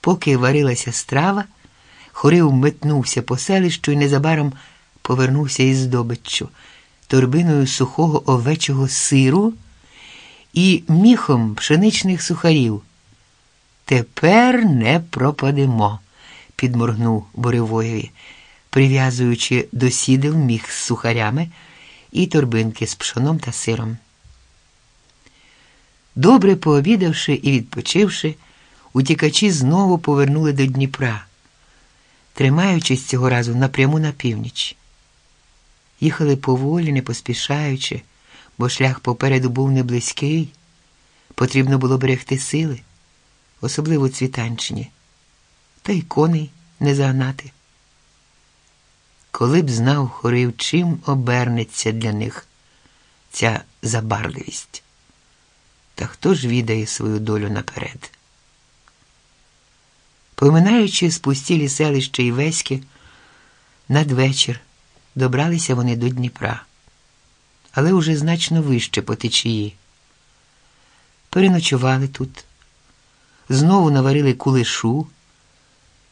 Поки варилася страва, хорив метнувся по селищу і незабаром повернувся із здобиччю, торбиною сухого овечого сиру і міхом пшеничних сухарів. Тепер не пропадемо, підморгнув Боревоєві, прив'язуючи до сідел міх з сухарями і торбинки з пшоном та сиром. Добре пообідавши і відпочивши, утікачі знову повернули до Дніпра, тримаючись цього разу напряму на північ. Їхали поволі, не поспішаючи, бо шлях попереду був не близький, потрібно було берегти сили, особливо цвітанчині, та й коней не загнати. Коли б знав хорив, чим обернеться для них ця забарливість. Та хто ж відає свою долю наперед? Поминаючи спустілі селища і веськи, надвечір добралися вони до Дніпра, але уже значно вище по течії. Переночували тут, знову наварили кулешу,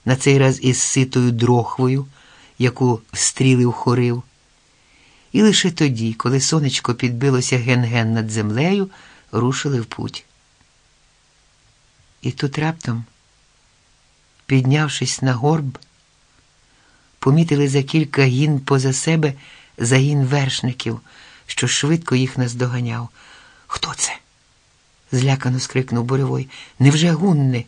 на цей раз із ситою дрохвою, яку стрілив хорив. І лише тоді, коли сонечко підбилося ген-ген над землею, рушили в путь. І тут раптом, піднявшись на горб, помітили за кілька гін поза себе загін вершників, що швидко їх наздоганяв. Хто це? злякано скрикнув Боревой. Невже гунни?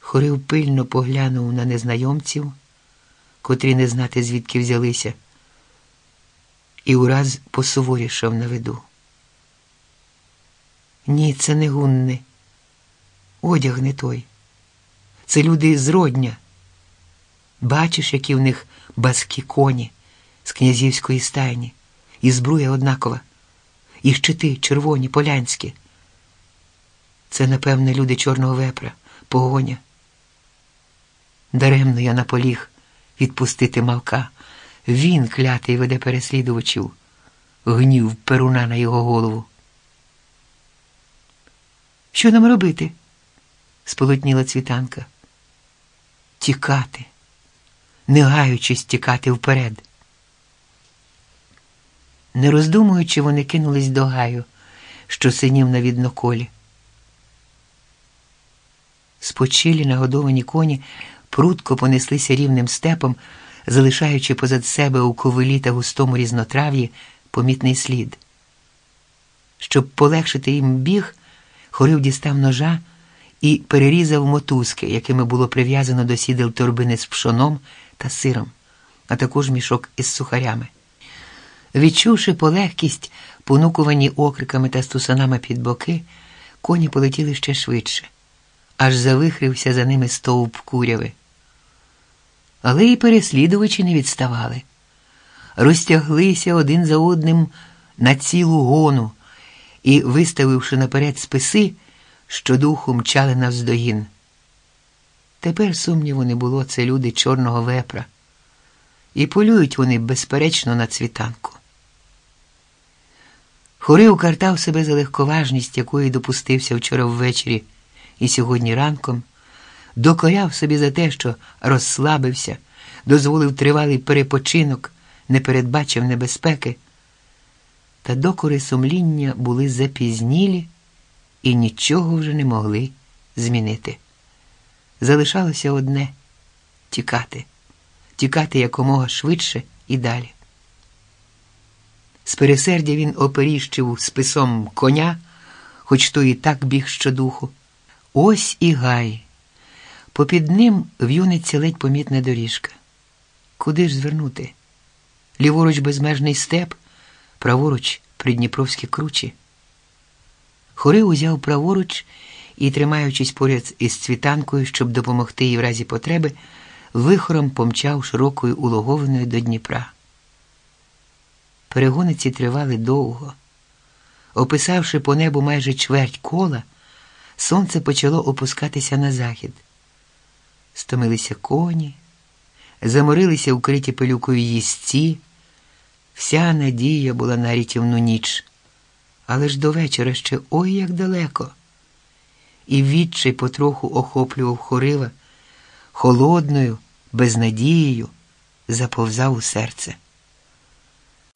Хорив пильно поглянув на незнайомців, котрі не знати, звідки взялися, і ураз посуворішав на виду. Ні, це не гунни. Одяг не той. Це люди з родня. Бачиш, які в них баскі коні з князівської стайні, і збруя однакова, і щити червоні, полянські. Це, напевне, люди чорного вепра, погоня. Даремно я наполіг відпустити мавка. Він, клятий, веде переслідувачів, гнів перуна на його голову. Що нам робити? сполотніла цвітанка. Тікати, не гаючись тікати вперед. Не роздумуючи, вони кинулись до гаю, що синів на відноколі. Спочилі нагодовані коні прудко понеслися рівним степом, залишаючи позад себе у ковилі та густому різнотрав'ї помітний слід. Щоб полегшити їм біг, хорив дістав ножа і перерізав мотузки, якими було прив'язано до сідел торбини з пшоном та сиром, а також мішок із сухарями. Відчувши полегкість, понукувані окриками та стусанами під боки, коні полетіли ще швидше, аж завихрився за ними стовп куряви. Але і переслідувачі не відставали, розтяглися один за одним на цілу гону і, виставивши наперед списи, щодуху мчали навздогін. Тепер сумніву не було це люди чорного вепра, і полюють вони безперечно на цвітанку. Хорив картав себе за легковажність, якої допустився вчора ввечері і сьогодні ранком, докоряв собі за те, що розслабився, дозволив тривалий перепочинок, не передбачив небезпеки. Та докори сумління були запізнілі і нічого вже не могли змінити. Залишалося одне тікати, тікати якомога швидше і далі. З пересердя він оперіщив списом коня, хоч то і так біг щодуху. Ось і гай. Попід ним в'юниться ледь помітна доріжка. Куди ж звернути? Ліворуч безмежний степ, праворуч придніпровські кручі. Хори узяв праворуч і, тримаючись поряд із цвітанкою, щоб допомогти їй в разі потреби, вихором помчав широкою улоговиною до Дніпра. Перегони ці тривали довго. Описавши по небу майже чверть кола, сонце почало опускатися на захід. Стомилися коні, заморилися укриті пилюкою їстці. Вся надія була на рятівну ніч, але ж до вечора ще ой як далеко. і відчай потроху охоплював хорива, холодною, безнадією заповзав у серце.